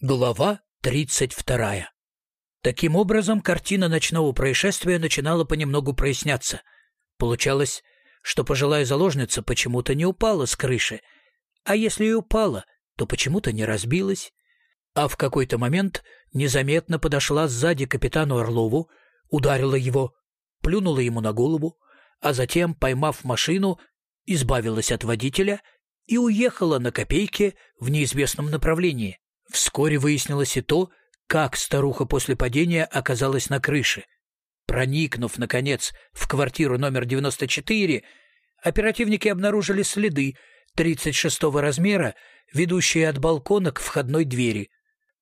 Глава 32. Таким образом, картина ночного происшествия начинала понемногу проясняться. Получалось, что пожилая заложница почему-то не упала с крыши, а если и упала, то почему-то не разбилась. А в какой-то момент незаметно подошла сзади капитану Орлову, ударила его, плюнула ему на голову, а затем, поймав машину, избавилась от водителя и уехала на копейке в неизвестном направлении. Вскоре выяснилось и то, как старуха после падения оказалась на крыше. Проникнув, наконец, в квартиру номер 94, оперативники обнаружили следы 36-го размера, ведущие от балкона к входной двери.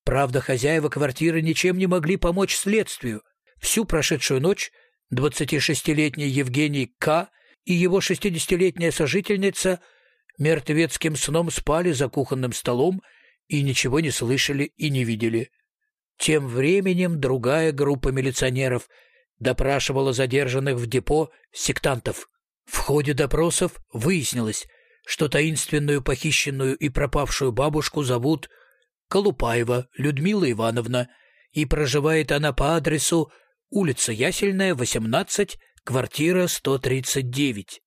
Правда, хозяева квартиры ничем не могли помочь следствию. Всю прошедшую ночь 26-летний Евгений К. и его 60-летняя сожительница мертвецким сном спали за кухонным столом и ничего не слышали и не видели. Тем временем другая группа милиционеров допрашивала задержанных в депо сектантов. В ходе допросов выяснилось, что таинственную похищенную и пропавшую бабушку зовут Колупаева Людмила Ивановна, и проживает она по адресу улица Ясельная, 18, квартира 139.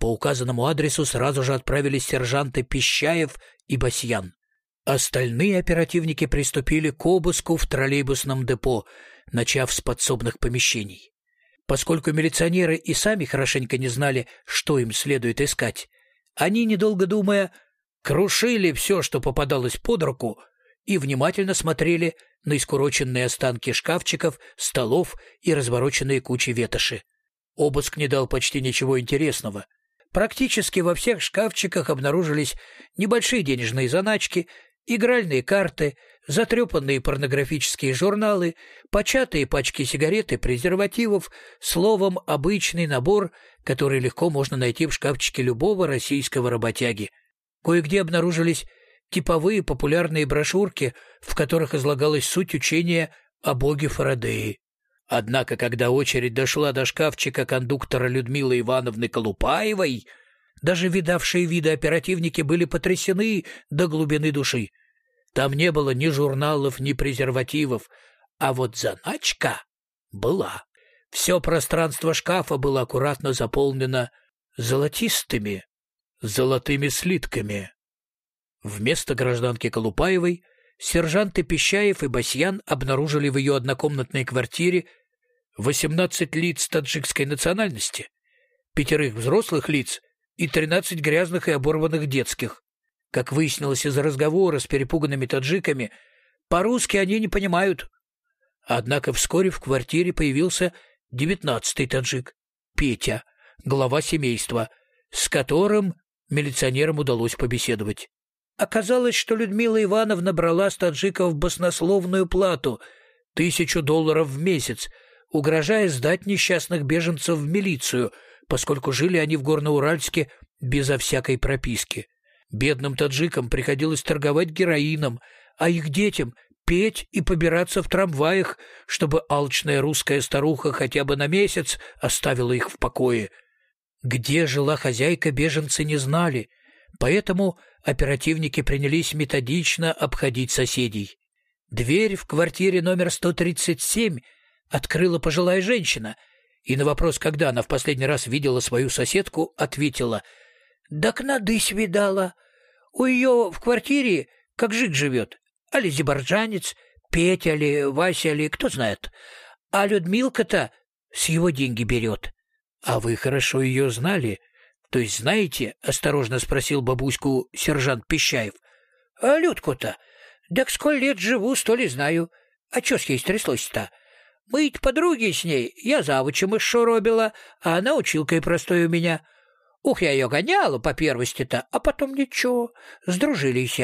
По указанному адресу сразу же отправились сержанты Пищаев и Басьян. Остальные оперативники приступили к обыску в троллейбусном депо, начав с подсобных помещений. Поскольку милиционеры и сами хорошенько не знали, что им следует искать, они, недолго думая, крушили все, что попадалось под руку, и внимательно смотрели на искуроченные останки шкафчиков, столов и развороченные кучи ветоши. Обыск не дал почти ничего интересного. Практически во всех шкафчиках обнаружились небольшие денежные заначки, игральные карты, затрепанные порнографические журналы, початые пачки сигарет и презервативов, словом, обычный набор, который легко можно найти в шкафчике любого российского работяги. Кое-где обнаружились типовые популярные брошюрки, в которых излагалась суть учения о боге Фарадеи. Однако, когда очередь дошла до шкафчика кондуктора Людмилы Ивановны Колупаевой, даже видавшие виды оперативники были потрясены до глубины души. Там не было ни журналов, ни презервативов, а вот заначка была. Все пространство шкафа было аккуратно заполнено золотистыми, золотыми слитками. Вместо гражданки Колупаевой сержанты Пещаев и Басьян обнаружили в ее однокомнатной квартире 18 лиц таджикской национальности, пятерых взрослых лиц и 13 грязных и оборванных детских. Как выяснилось из разговора с перепуганными таджиками, по-русски они не понимают. Однако вскоре в квартире появился девятнадцатый таджик, Петя, глава семейства, с которым милиционерам удалось побеседовать. Оказалось, что Людмила Ивановна брала с таджиков баснословную плату — тысячу долларов в месяц, угрожая сдать несчастных беженцев в милицию — поскольку жили они в Горноуральске безо всякой прописки. Бедным таджикам приходилось торговать героином, а их детям петь и побираться в трамваях, чтобы алчная русская старуха хотя бы на месяц оставила их в покое. Где жила хозяйка, беженцы не знали, поэтому оперативники принялись методично обходить соседей. Дверь в квартире номер 137 открыла пожилая женщина — и на вопрос, когда она в последний раз видела свою соседку, ответила «Так надысь видала. У ее в квартире как жик живет. Али зибарджанец, Петя ли, Вася ли, кто знает. А Людмилка-то с его деньги берет. А вы хорошо ее знали? То есть знаете?» — осторожно спросил бабуську сержант Пещаев. «А Людку-то? Так сколько лет живу, сто ли знаю. А что с ей стряслось-то?» Мы ведь подруги с ней. Я завучем еще робила, а она училкой простой у меня. Ух, я ее гоняла по первости-то, а потом ничего, сдружились.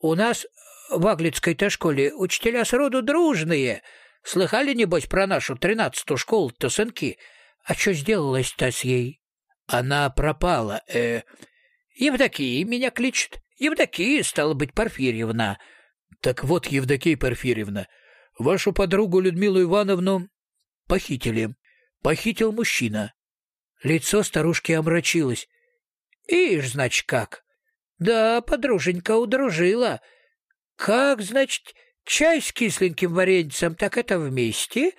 У нас в Аглицкой-то школе учителя сроду дружные. Слыхали, небось, про нашу тринадцатую школу-то, сынки? А что сделалось-то с ей? Она пропала. Э, Евдокия меня кличет. Евдокия, стала быть, Порфирьевна. Так вот, Евдокия Порфирьевна, — Вашу подругу Людмилу Ивановну похитили. Похитил мужчина. Лицо старушки омрачилось. Ишь, значит, как? Да, подруженька удружила. Как, значит, чай с кисленьким вареньцем, так это вместе,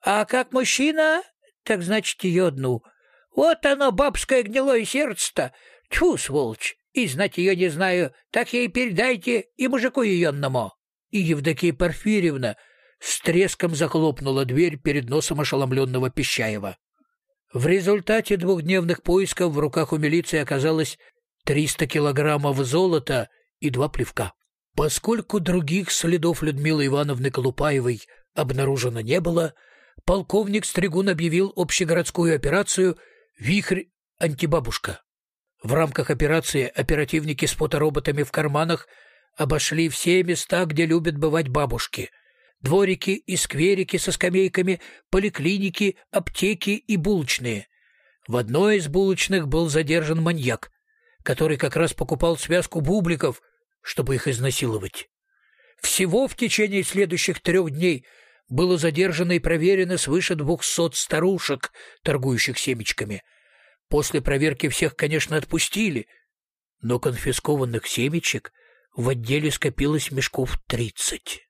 а как мужчина, так значит ее одну. Вот оно, бабское гнилое сердце-то. Тьфу, сволочь, и знать ее не знаю, так ей передайте и мужику еенному. И Евдокия Порфирьевна с треском захлопнула дверь перед носом ошеломленного Пещаева. В результате двухдневных поисков в руках у милиции оказалось 300 килограммов золота и два плевка. Поскольку других следов Людмилы Ивановны Колупаевой обнаружено не было, полковник Стригун объявил общегородскую операцию «Вихрь-антибабушка». В рамках операции оперативники с фотороботами в карманах обошли все места, где любят бывать бабушки. Дворики и скверики со скамейками, поликлиники, аптеки и булочные. В одной из булочных был задержан маньяк, который как раз покупал связку бубликов, чтобы их изнасиловать. Всего в течение следующих трех дней было задержано и проверено свыше двухсот старушек, торгующих семечками. После проверки всех, конечно, отпустили, но конфискованных семечек в отделе скопилось мешков тридцать.